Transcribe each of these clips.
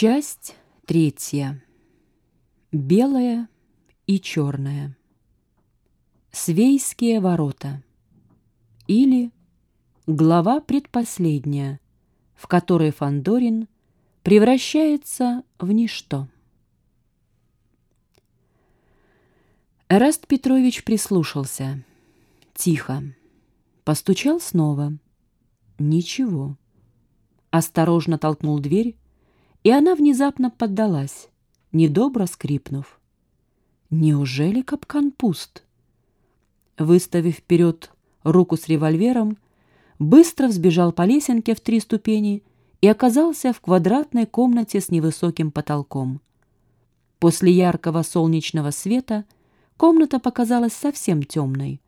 Часть третья. Белая и черная. Свейские ворота. Или глава предпоследняя, в которой Фандорин превращается в ничто. Эраст Петрович прислушался. Тихо. Постучал снова. Ничего. Осторожно толкнул дверь, и она внезапно поддалась, недобро скрипнув. Неужели капкан пуст? Выставив вперед руку с револьвером, быстро взбежал по лесенке в три ступени и оказался в квадратной комнате с невысоким потолком. После яркого солнечного света комната показалась совсем темной.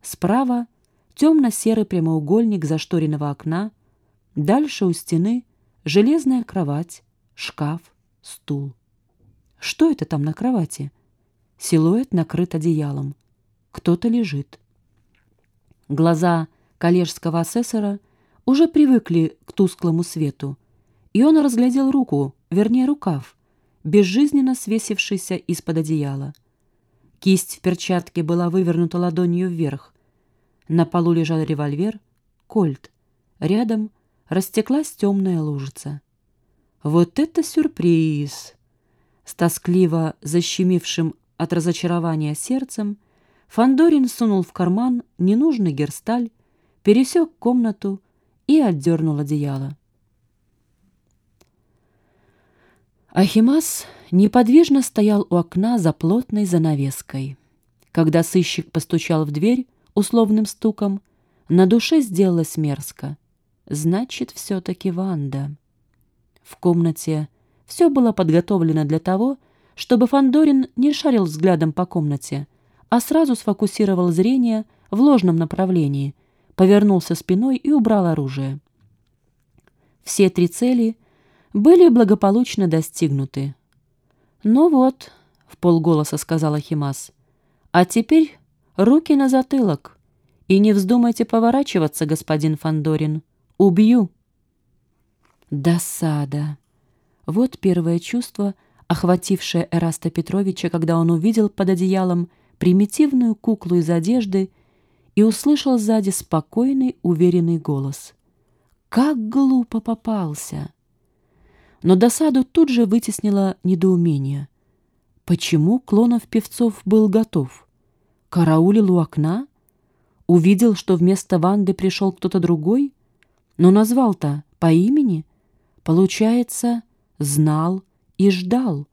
Справа темно-серый прямоугольник зашторенного окна, дальше у стены железная кровать, шкаф, стул. Что это там на кровати? Силуэт накрыт одеялом. Кто-то лежит. Глаза коллежского асессора уже привыкли к тусклому свету, и он разглядел руку, вернее рукав, безжизненно свесившийся из-под одеяла. Кисть в перчатке была вывернута ладонью вверх. На полу лежал револьвер, кольт. Рядом растеклась темная лужица. Вот это сюрприз! С тоскливо защемившим от разочарования сердцем Фандорин сунул в карман ненужный герсталь, пересек комнату и отдернул одеяло. Ахимас неподвижно стоял у окна за плотной занавеской. Когда сыщик постучал в дверь условным стуком, на душе сделалось мерзко. Значит, все-таки Ванда. В комнате все было подготовлено для того, чтобы Фандорин не шарил взглядом по комнате, а сразу сфокусировал зрение в ложном направлении, повернулся спиной и убрал оружие. Все три цели были благополучно достигнуты. «Ну вот», — в полголоса сказала Химас, — «а теперь руки на затылок, и не вздумайте поворачиваться, господин Фандорин. Убью». Досада. Вот первое чувство, охватившее Эраста Петровича, когда он увидел под одеялом примитивную куклу из одежды и услышал сзади спокойный, уверенный голос. «Как глупо попался!» Но досаду тут же вытеснило недоумение. Почему Клонов-Певцов был готов? Караулил у окна? Увидел, что вместо Ванды пришел кто-то другой? Но назвал-то по имени? Получается, знал и ждал.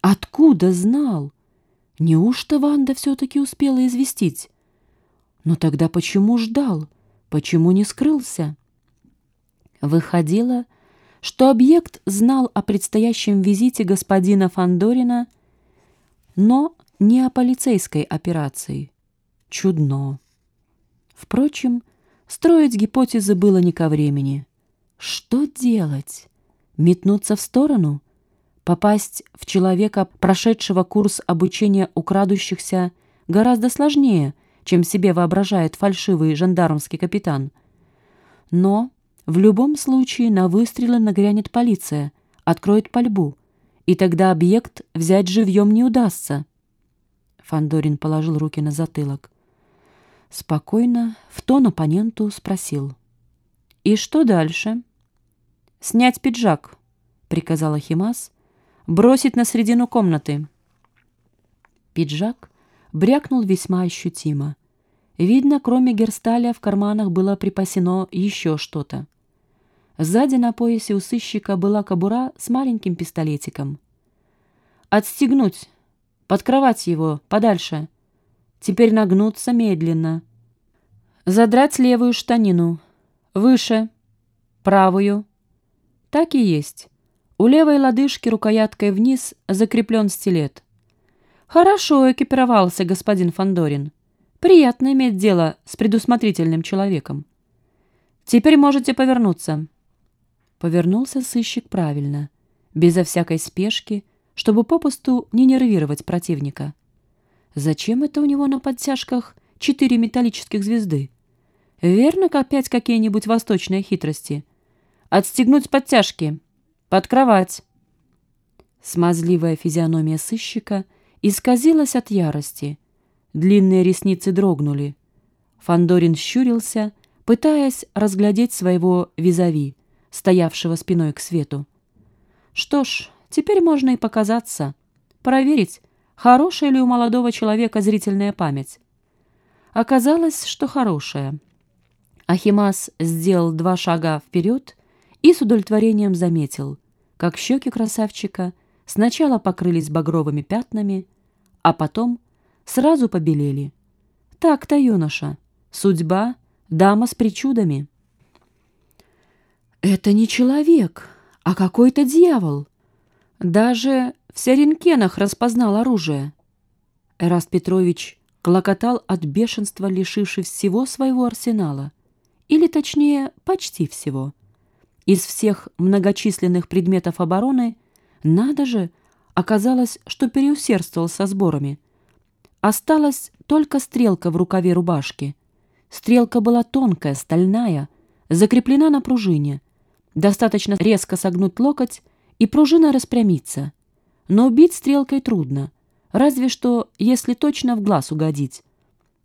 Откуда знал? Неужто Ванда все-таки успела известить? Но тогда почему ждал? Почему не скрылся? Выходило, что объект знал о предстоящем визите господина Фандорина, но не о полицейской операции. Чудно. Впрочем, строить гипотезы было не ко времени. Что делать? Метнуться в сторону? Попасть в человека, прошедшего курс обучения у крадущихся, гораздо сложнее, чем себе воображает фальшивый жандармский капитан. Но в любом случае на выстрелы нагрянет полиция, откроет пальбу, и тогда объект взять живьем не удастся. Фандорин положил руки на затылок. Спокойно, в тон оппоненту спросил. «И что дальше?» «Снять пиджак», — приказала Химас, «бросить на середину комнаты». Пиджак брякнул весьма ощутимо. Видно, кроме герсталя в карманах было припасено еще что-то. Сзади на поясе у сыщика была кобура с маленьким пистолетиком. «Отстегнуть! Под кровать его, подальше! Теперь нагнуться медленно. Задрать левую штанину. Выше. Правую. Так и есть. У левой лодыжки рукояткой вниз закреплен стилет. Хорошо экипировался господин Фандорин. Приятно иметь дело с предусмотрительным человеком. Теперь можете повернуться. Повернулся сыщик правильно, безо всякой спешки, чтобы попусту не нервировать противника. Зачем это у него на подтяжках четыре металлических звезды? Верно, опять какие-нибудь восточные хитрости. Отстегнуть подтяжки. Под кровать. Смазливая физиономия сыщика исказилась от ярости. Длинные ресницы дрогнули. Фандорин щурился, пытаясь разглядеть своего визави, стоявшего спиной к свету. Что ж, теперь можно и показаться, проверить, хорошая ли у молодого человека зрительная память. Оказалось, что хорошая. Ахимас сделал два шага вперед и с удовлетворением заметил, как щеки красавчика сначала покрылись багровыми пятнами, а потом сразу побелели. Так-то, юноша, судьба — дама с причудами. Это не человек, а какой-то дьявол. Даже в Сяренкенах распознал оружие. Эраст Петрович клокотал от бешенства, лишившись всего своего арсенала. Или, точнее, почти всего. Из всех многочисленных предметов обороны, надо же, оказалось, что переусердствовал со сборами. Осталась только стрелка в рукаве рубашки. Стрелка была тонкая, стальная, закреплена на пружине. Достаточно резко согнуть локоть, и пружина распрямится. Но убить стрелкой трудно, разве что, если точно в глаз угодить.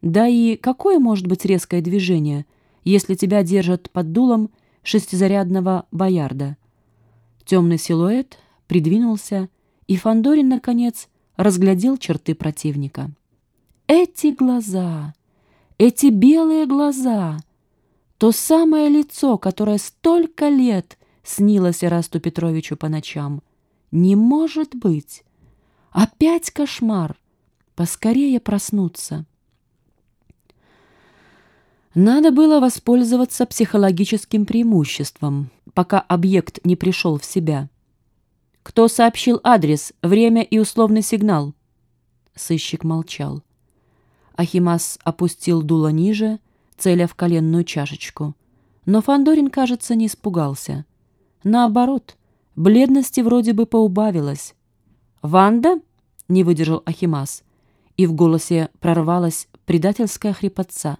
Да и какое может быть резкое движение, если тебя держат под дулом шестизарядного боярда? Темный силуэт придвинулся, и Фандорин наконец, разглядел черты противника. Эти глаза, эти белые глаза, то самое лицо, которое столько лет снилось Ирасту Петровичу по ночам. Не может быть! Опять кошмар! Поскорее проснуться. Надо было воспользоваться психологическим преимуществом, пока объект не пришел в себя. Кто сообщил адрес, время и условный сигнал? Сыщик молчал. Ахимас опустил дуло ниже, целя в коленную чашечку. Но Фандорин, кажется, не испугался. Наоборот, бледности вроде бы поубавилось. «Ванда?» — не выдержал Ахимас, и в голосе прорвалась предательская хрипотца.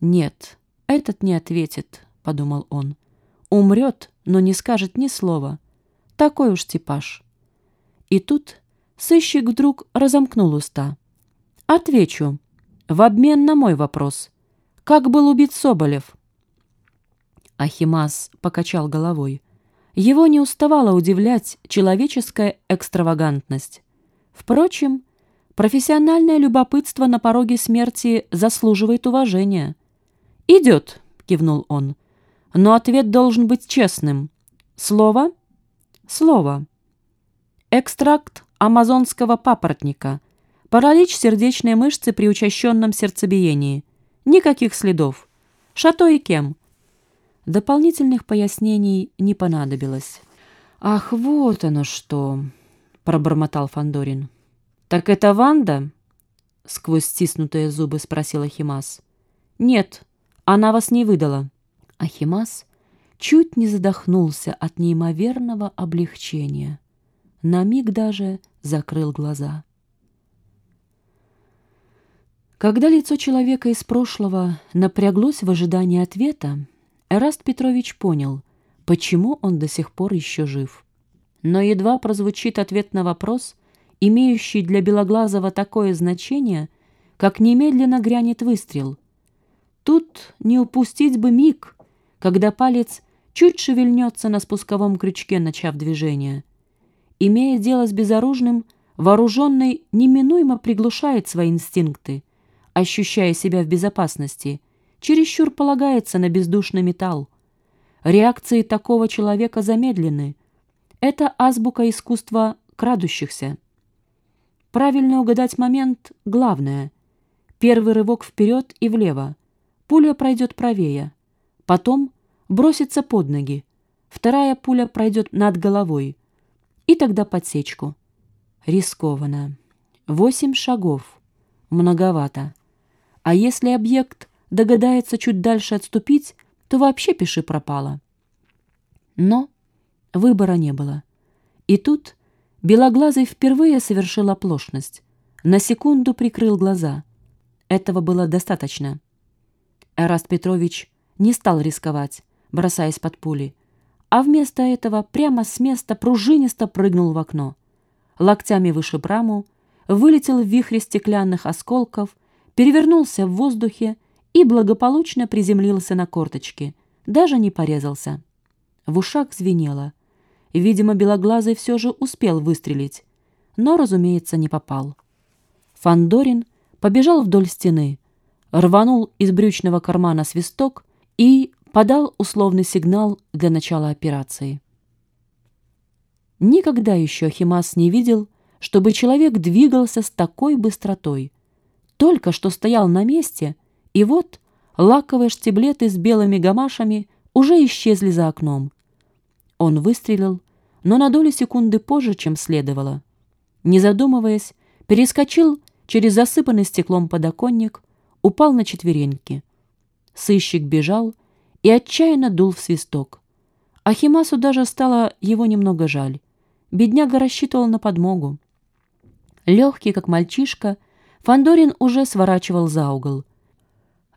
«Нет, этот не ответит», — подумал он. «Умрет, но не скажет ни слова. Такой уж типаж». И тут сыщик вдруг разомкнул уста. Отвечу. В обмен на мой вопрос. Как был убит Соболев? Ахимас покачал головой. Его не уставала удивлять человеческая экстравагантность. Впрочем, профессиональное любопытство на пороге смерти заслуживает уважения. «Идет», — кивнул он, — «но ответ должен быть честным. Слово? Слово. Экстракт амазонского папоротника — Паралич сердечной мышцы при учащенном сердцебиении. Никаких следов. Шато и кем. Дополнительных пояснений не понадобилось. «Ах, вот оно что!» — пробормотал Фандорин. «Так это Ванда?» — сквозь стиснутые зубы спросил Ахимас. «Нет, она вас не выдала». Ахимас чуть не задохнулся от неимоверного облегчения. На миг даже закрыл глаза. Когда лицо человека из прошлого напряглось в ожидании ответа, Эраст Петрович понял, почему он до сих пор еще жив. Но едва прозвучит ответ на вопрос, имеющий для Белоглазого такое значение, как немедленно грянет выстрел. Тут не упустить бы миг, когда палец чуть шевельнется на спусковом крючке, начав движение. Имея дело с безоружным, вооруженный неминуемо приглушает свои инстинкты, ощущая себя в безопасности, чересчур полагается на бездушный металл. Реакции такого человека замедлены. Это азбука искусства крадущихся. Правильно угадать момент — главное. Первый рывок вперед и влево. Пуля пройдет правее. Потом бросится под ноги. Вторая пуля пройдет над головой. И тогда подсечку. Рискованно. Восемь шагов. Многовато. А если объект догадается чуть дальше отступить, то вообще пиши пропало. Но выбора не было. И тут Белоглазый впервые совершил оплошность. На секунду прикрыл глаза. Этого было достаточно. Эраст Петрович не стал рисковать, бросаясь под пули, а вместо этого прямо с места пружинисто прыгнул в окно. Локтями выше раму, вылетел в вихре стеклянных осколков, перевернулся в воздухе и благополучно приземлился на корточки, даже не порезался. В ушах звенело. Видимо, Белоглазый все же успел выстрелить, но, разумеется, не попал. Фандорин побежал вдоль стены, рванул из брючного кармана свисток и подал условный сигнал для начала операции. Никогда еще Химас не видел, чтобы человек двигался с такой быстротой. Только что стоял на месте, и вот лаковые штиблеты с белыми гамашами уже исчезли за окном. Он выстрелил, но на долю секунды позже, чем следовало. Не задумываясь, перескочил через засыпанный стеклом подоконник, упал на четвереньки. Сыщик бежал и отчаянно дул в свисток. Ахимасу даже стало его немного жаль. Бедняга рассчитывал на подмогу. Легкий, как мальчишка, Фандорин уже сворачивал за угол.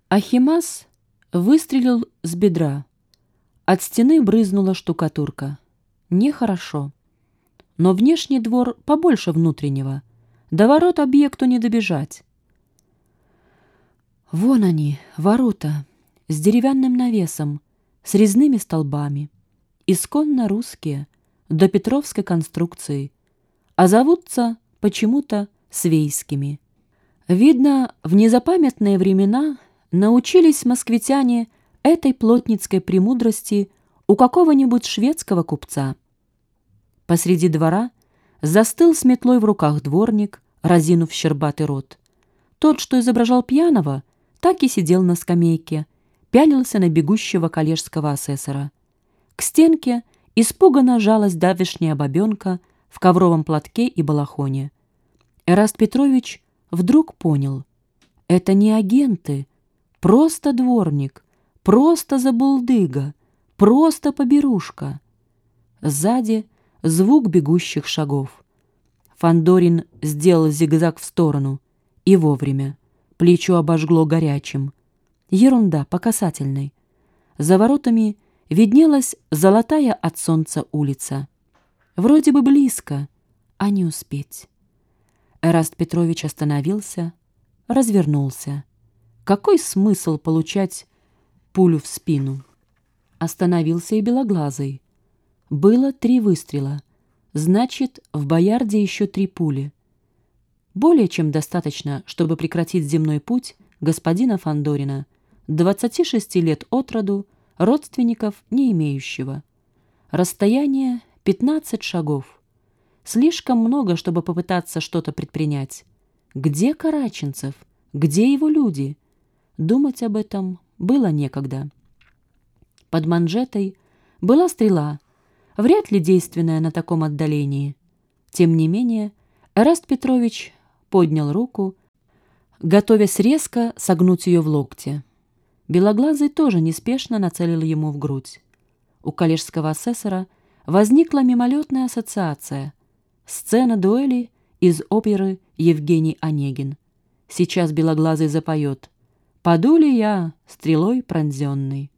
Ахимас выстрелил с бедра. От стены брызнула штукатурка. Нехорошо. Но внешний двор побольше внутреннего. До ворот объекту не добежать. Вон они, ворота, с деревянным навесом, с резными столбами. Исконно русские, до Петровской конструкции, а зовутся почему-то свейскими. Видно, в незапамятные времена научились москвитяне этой плотницкой премудрости у какого-нибудь шведского купца. Посреди двора застыл с метлой в руках дворник, разинув щербатый рот. Тот, что изображал пьяного, так и сидел на скамейке, пялился на бегущего коллежского асессора. К стенке испуганно жалась давешняя бабенка в ковровом платке и балахоне. Эраст Петрович вдруг понял. Это не агенты, просто дворник, просто забулдыга, просто поберушка. Сзади звук бегущих шагов. Фандорин сделал зигзаг в сторону. И вовремя. Плечо обожгло горячим. Ерунда, по касательной. За воротами виднелась золотая от солнца улица. Вроде бы близко, а не успеть. Эраст Петрович остановился, развернулся. Какой смысл получать пулю в спину? Остановился и белоглазый. Было три выстрела. Значит, в Боярде еще три пули. Более чем достаточно, чтобы прекратить земной путь господина Фандорина, 26 лет от роду, родственников не имеющего. Расстояние 15 шагов. Слишком много, чтобы попытаться что-то предпринять. Где Караченцев? Где его люди? Думать об этом было некогда. Под манжетой была стрела, вряд ли действенная на таком отдалении. Тем не менее, Эраст Петрович поднял руку, готовясь резко согнуть ее в локте. Белоглазый тоже неспешно нацелил ему в грудь. У коллежского асессора возникла мимолетная ассоциация. Сцена дуэли из оперы «Евгений Онегин». Сейчас Белоглазый запоет «Паду ли я, стрелой пронзенный?»